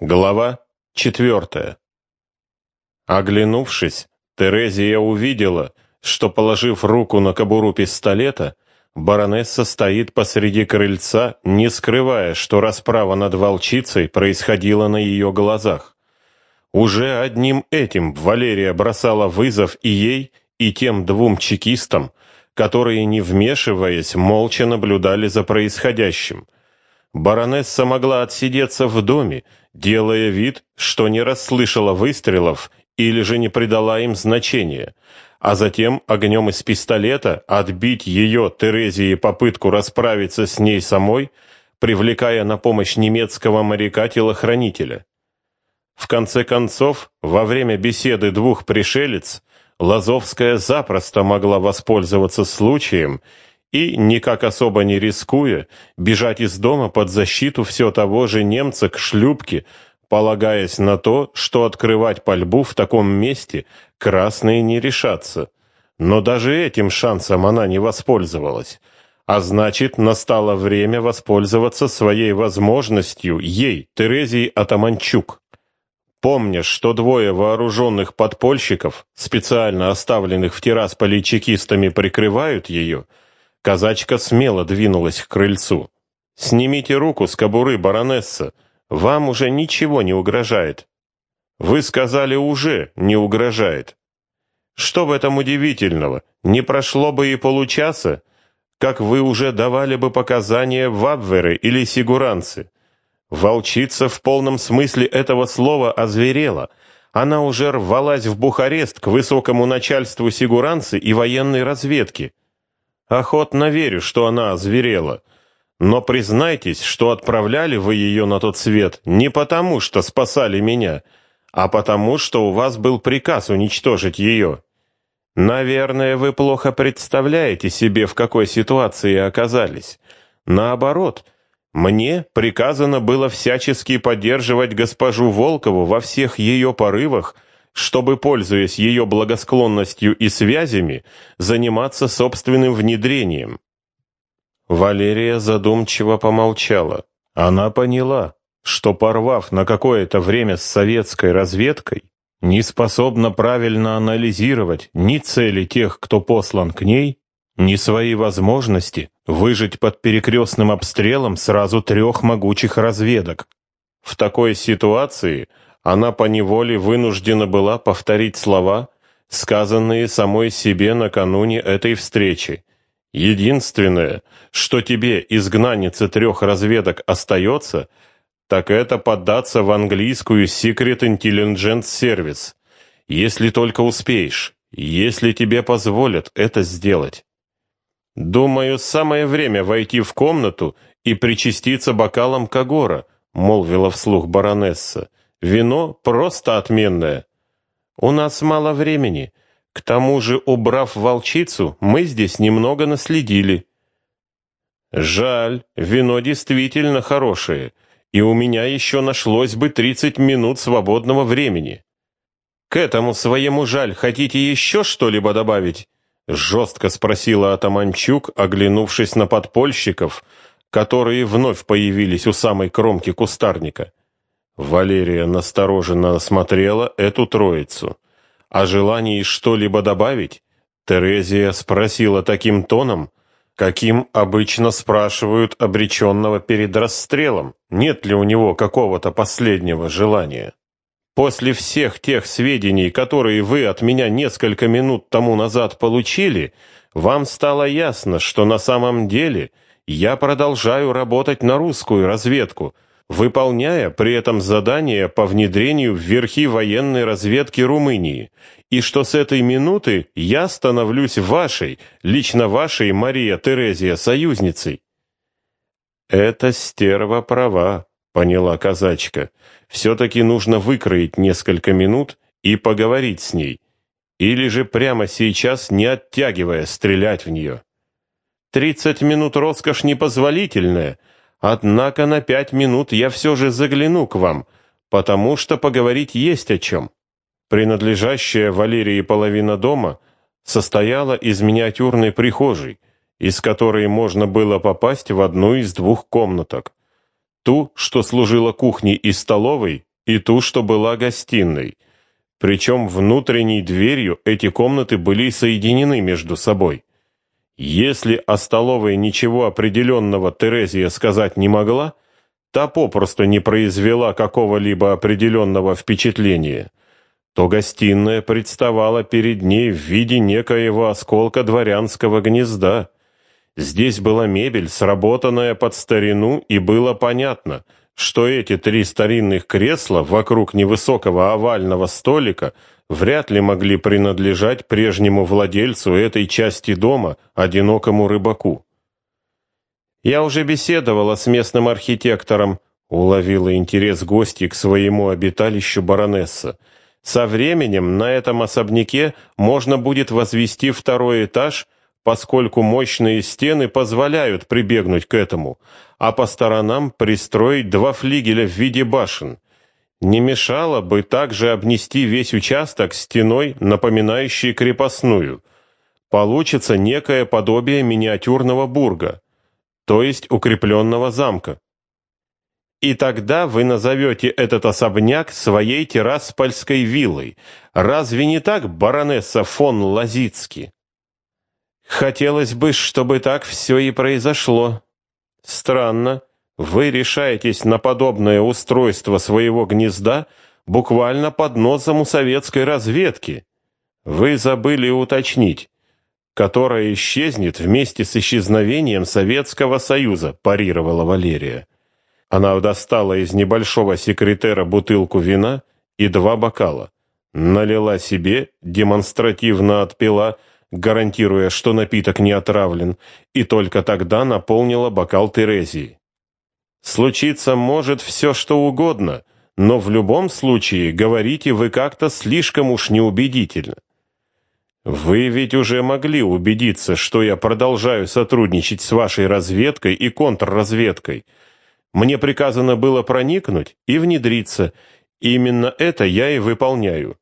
Глава четвертая. Оглянувшись, Терезия увидела, что, положив руку на кобуру пистолета, баронесса стоит посреди крыльца, не скрывая, что расправа над волчицей происходила на ее глазах. Уже одним этим Валерия бросала вызов и ей, и тем двум чекистам, которые, не вмешиваясь, молча наблюдали за происходящим – Баронесса могла отсидеться в доме, делая вид, что не расслышала выстрелов или же не придала им значения, а затем огнем из пистолета отбить ее, Терезии, попытку расправиться с ней самой, привлекая на помощь немецкого моряка-телохранителя. В конце концов, во время беседы двух пришелец, Лазовская запросто могла воспользоваться случаем и, никак особо не рискуя, бежать из дома под защиту все того же немца к шлюпке, полагаясь на то, что открывать пальбу в таком месте красные не решатся. Но даже этим шансом она не воспользовалась. А значит, настало время воспользоваться своей возможностью ей, Терезии Атаманчук. Помня, что двое вооруженных подпольщиков, специально оставленных в Тирасполе чекистами, прикрывают ее, Казачка смело двинулась к крыльцу. «Снимите руку с кобуры, баронесса. Вам уже ничего не угрожает». «Вы сказали уже не угрожает». «Что в этом удивительного? Не прошло бы и получаса, как вы уже давали бы показания в Абверы или Сигуранцы. Волчица в полном смысле этого слова озверела. Она уже рвалась в Бухарест к высокому начальству Сигуранцы и военной разведки». Охотно верю, что она озверела. Но признайтесь, что отправляли вы ее на тот свет не потому, что спасали меня, а потому, что у вас был приказ уничтожить ее. Наверное, вы плохо представляете себе, в какой ситуации оказались. Наоборот, мне приказано было всячески поддерживать госпожу Волкову во всех ее порывах чтобы, пользуясь ее благосклонностью и связями, заниматься собственным внедрением. Валерия задумчиво помолчала. Она поняла, что, порвав на какое-то время с советской разведкой, не способна правильно анализировать ни цели тех, кто послан к ней, ни свои возможности выжить под перекрестным обстрелом сразу трех могучих разведок. В такой ситуации – она поневоле вынуждена была повторить слова, сказанные самой себе накануне этой встречи. Единственное, что тебе, изгнаннице трех разведок, остается, так это поддаться в английскую Secret Intelligence Service, если только успеешь, если тебе позволят это сделать. Думаю, самое время войти в комнату и причаститься бокалом Кагора, молвила вслух баронесса. Вино просто отменное. У нас мало времени. К тому же, убрав волчицу, мы здесь немного наследили. Жаль, вино действительно хорошее, и у меня еще нашлось бы 30 минут свободного времени. К этому своему жаль хотите еще что-либо добавить? Жестко спросила Атаманчук, оглянувшись на подпольщиков, которые вновь появились у самой кромки кустарника. Валерия настороженно осмотрела эту троицу. О желании что-либо добавить Терезия спросила таким тоном, каким обычно спрашивают обреченного перед расстрелом, нет ли у него какого-то последнего желания. После всех тех сведений, которые вы от меня несколько минут тому назад получили, вам стало ясно, что на самом деле я продолжаю работать на русскую разведку – выполняя при этом задание по внедрению в верхи военной разведки Румынии, и что с этой минуты я становлюсь вашей, лично вашей Мария Терезия союзницей. Это стерва права, поняла казачка. Все-таки нужно выкроить несколько минут и поговорить с ней. Или же прямо сейчас, не оттягивая, стрелять в нее. Тридцать минут роскошь непозволительная — Однако на пять минут я все же загляну к вам, потому что поговорить есть о чем. Принадлежащая Валерии половина дома состояла из миниатюрной прихожей, из которой можно было попасть в одну из двух комнаток. ту, что служила кухней и столовой, и ту, что была гостиной. Причем внутренней дверью эти комнаты были соединены между собой. Если о столовой ничего определенного Терезия сказать не могла, та попросту не произвела какого-либо определенного впечатления, то гостиная представала перед ней в виде некоего осколка дворянского гнезда. Здесь была мебель, сработанная под старину, и было понятно, что эти три старинных кресла вокруг невысокого овального столика вряд ли могли принадлежать прежнему владельцу этой части дома, одинокому рыбаку. Я уже беседовала с местным архитектором, уловила интерес гостей к своему обиталищу баронесса. Со временем на этом особняке можно будет возвести второй этаж поскольку мощные стены позволяют прибегнуть к этому, а по сторонам пристроить два флигеля в виде башен. Не мешало бы также обнести весь участок стеной, напоминающей крепостную. Получится некое подобие миниатюрного бурга, то есть укрепленного замка. И тогда вы назовете этот особняк своей терраспольской виллой. Разве не так, баронесса фон Лазицки? Хотелось бы, чтобы так все и произошло. Странно, вы решаетесь на подобное устройство своего гнезда буквально под носом у советской разведки. Вы забыли уточнить, которая исчезнет вместе с исчезновением Советского Союза, парировала Валерия. Она достала из небольшого секретера бутылку вина и два бокала. Налила себе, демонстративно отпила, гарантируя, что напиток не отравлен, и только тогда наполнила бокал Терезии. Случиться может все, что угодно, но в любом случае говорите вы как-то слишком уж неубедительно. Вы ведь уже могли убедиться, что я продолжаю сотрудничать с вашей разведкой и контрразведкой. Мне приказано было проникнуть и внедриться. Именно это я и выполняю.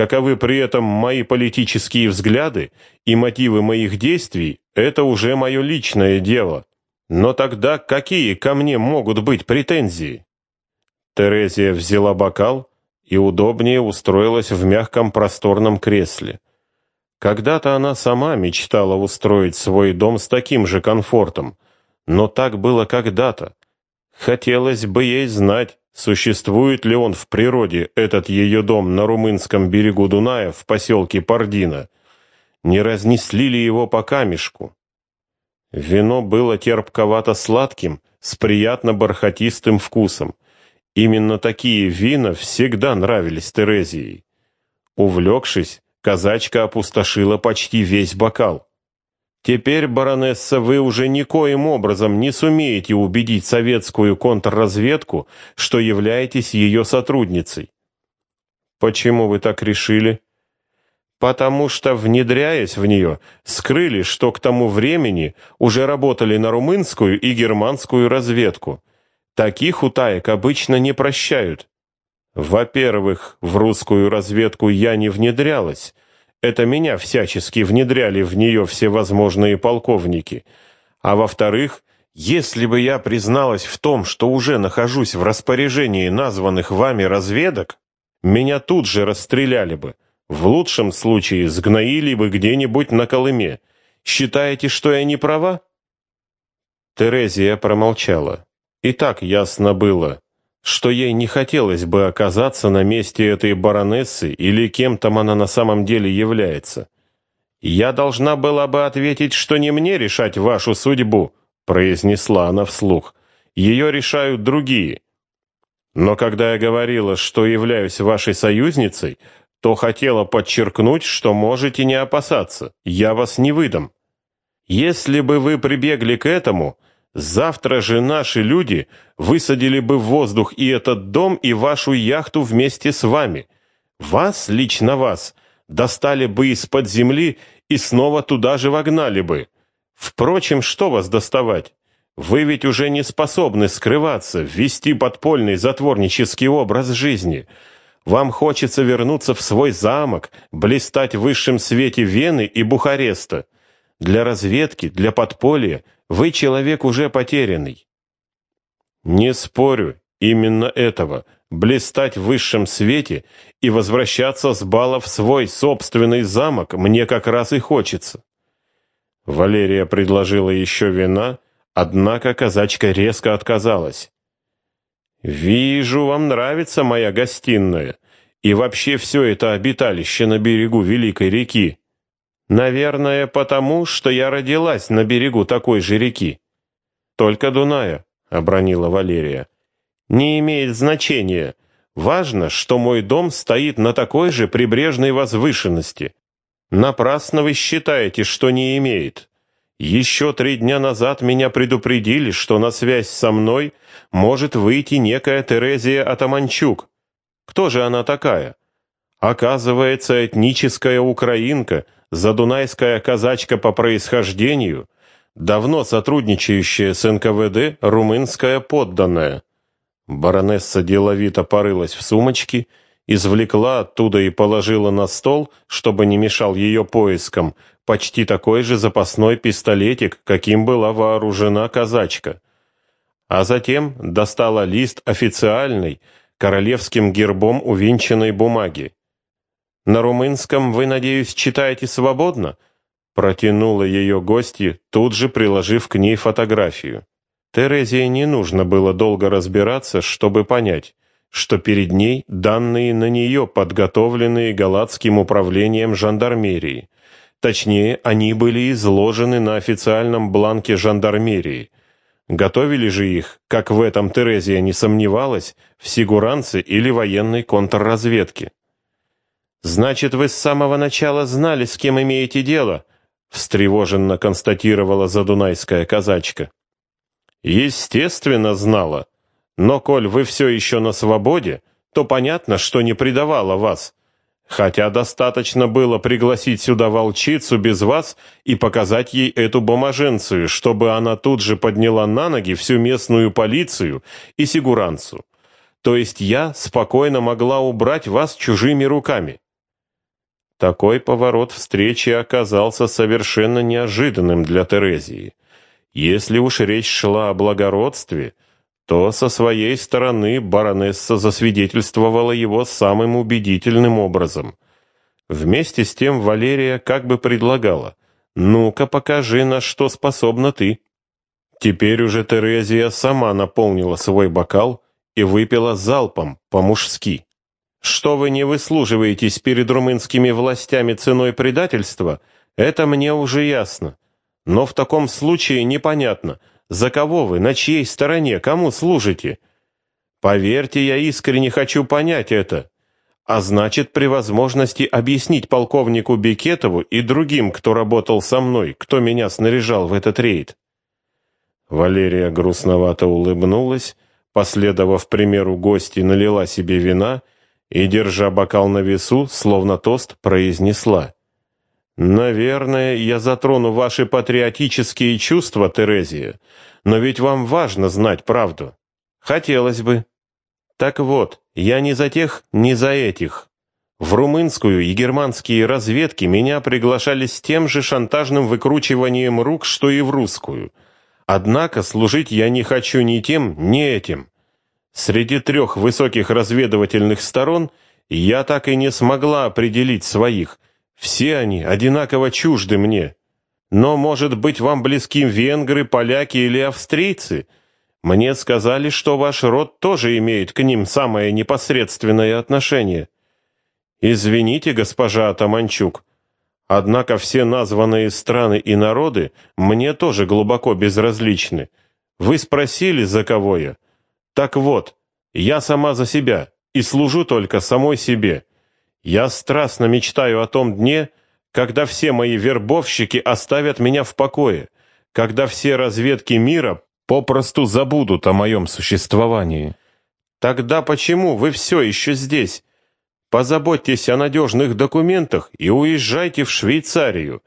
Каковы при этом мои политические взгляды и мотивы моих действий, это уже мое личное дело. Но тогда какие ко мне могут быть претензии? Терезия взяла бокал и удобнее устроилась в мягком просторном кресле. Когда-то она сама мечтала устроить свой дом с таким же комфортом, но так было когда-то. Хотелось бы ей знать, Существует ли он в природе, этот ее дом на румынском берегу Дуная в поселке Пардина? Не разнесли ли его по камешку? Вино было терпковато-сладким, с приятно бархатистым вкусом. Именно такие вина всегда нравились Терезии. Увлекшись, казачка опустошила почти весь бокал. Теперь, баронесса, вы уже никоим образом не сумеете убедить советскую контрразведку, что являетесь ее сотрудницей. Почему вы так решили? Потому что, внедряясь в нее, скрыли, что к тому времени уже работали на румынскую и германскую разведку. Таких утаек обычно не прощают. Во-первых, в русскую разведку я не внедрялась, это меня всячески внедряли в нее всевозможные полковники. А во-вторых, если бы я призналась в том, что уже нахожусь в распоряжении названных вами разведок, меня тут же расстреляли бы. В лучшем случае сгноили бы где-нибудь на Колыме. Считаете, что я не права? Терезия промолчала. И так ясно было, что ей не хотелось бы оказаться на месте этой баронессы или кем там она на самом деле является. «Я должна была бы ответить, что не мне решать вашу судьбу», произнесла она вслух. «Ее решают другие». Но когда я говорила, что являюсь вашей союзницей, то хотела подчеркнуть, что можете не опасаться, я вас не выдам. Если бы вы прибегли к этому, Завтра же наши люди высадили бы в воздух и этот дом, и вашу яхту вместе с вами. Вас, лично вас, достали бы из-под земли и снова туда же вогнали бы. Впрочем, что вас доставать? Вы ведь уже не способны скрываться, вести подпольный затворнический образ жизни. Вам хочется вернуться в свой замок, блистать в высшем свете Вены и Бухареста. Для разведки, для подполья вы человек уже потерянный. Не спорю, именно этого, блистать в высшем свете и возвращаться с бала в свой собственный замок мне как раз и хочется. Валерия предложила еще вина, однако казачка резко отказалась. «Вижу, вам нравится моя гостиная и вообще все это обиталище на берегу Великой реки. Наверное, потому, что я родилась на берегу такой же реки. Только Дуная», — обронила Валерия. «Не имеет значения. Важно, что мой дом стоит на такой же прибрежной возвышенности. Напрасно вы считаете, что не имеет. Еще три дня назад меня предупредили, что на связь со мной может выйти некая Терезия Атаманчук. Кто же она такая? Оказывается, этническая украинка, задунайская казачка по происхождению, давно сотрудничающая с НКВД, румынская подданная. Баронесса деловито порылась в сумочке извлекла оттуда и положила на стол, чтобы не мешал ее поискам, почти такой же запасной пистолетик, каким была вооружена казачка. А затем достала лист официальной, королевским гербом увенчанной бумаги. «На румынском вы, надеюсь, читаете свободно?» Протянула ее гостья, тут же приложив к ней фотографию. Терезии не нужно было долго разбираться, чтобы понять что перед ней данные на нее, подготовленные Галатским управлением жандармерии. Точнее, они были изложены на официальном бланке жандармерии. Готовили же их, как в этом Терезия не сомневалась, в сигуранце или военной контрразведке. «Значит, вы с самого начала знали, с кем имеете дело?» встревоженно констатировала задунайская казачка. «Естественно, знала», но коль вы все еще на свободе, то понятно, что не предавала вас. Хотя достаточно было пригласить сюда волчицу без вас и показать ей эту бумаженцию, чтобы она тут же подняла на ноги всю местную полицию и сигуранцу. То есть я спокойно могла убрать вас чужими руками. Такой поворот встречи оказался совершенно неожиданным для Терезии. Если уж речь шла о благородстве – то со своей стороны баронесса засвидетельствовала его самым убедительным образом. Вместе с тем Валерия как бы предлагала «Ну-ка покажи, на что способна ты». Теперь уже Терезия сама наполнила свой бокал и выпила залпом, по-мужски. Что вы не выслуживаетесь перед румынскими властями ценой предательства, это мне уже ясно. Но в таком случае непонятно, за кого вы, на чьей стороне, кому служите? Поверьте, я искренне хочу понять это. А значит, при возможности объяснить полковнику Бекетову и другим, кто работал со мной, кто меня снаряжал в этот рейд. Валерия грустновато улыбнулась, последовав примеру гостей, налила себе вина и, держа бокал на весу, словно тост, произнесла. Наверное, я затрону ваши патриотические чувства, Терезия, но ведь вам важно знать правду. Хотелось бы. Так вот, я не за тех, не за этих. В румынскую и германские разведки меня приглашали с тем же шантажным выкручиванием рук, что и в русскую. Однако служить я не хочу ни тем, ни этим. Среди трех высоких разведывательных сторон я так и не смогла определить своих – все они одинаково чужды мне. Но, может быть, вам близки венгры, поляки или австрийцы? Мне сказали, что ваш род тоже имеет к ним самое непосредственное отношение. Извините, госпожа Атаманчук, однако все названные страны и народы мне тоже глубоко безразличны. Вы спросили, за кого я? Так вот, я сама за себя и служу только самой себе. Я страстно мечтаю о том дне, когда все мои вербовщики оставят меня в покое, когда все разведки мира попросту забудут о моем существовании. Тогда почему вы все еще здесь? Позаботьтесь о надежных документах и уезжайте в Швейцарию.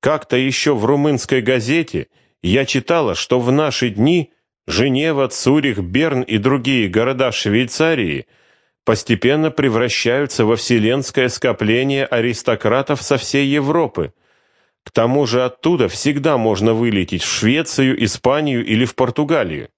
Как-то еще в румынской газете я читала, что в наши дни Женева, Цюрих, Берн и другие города Швейцарии – постепенно превращаются во вселенское скопление аристократов со всей Европы. К тому же оттуда всегда можно вылететь в Швецию, Испанию или в Португалию.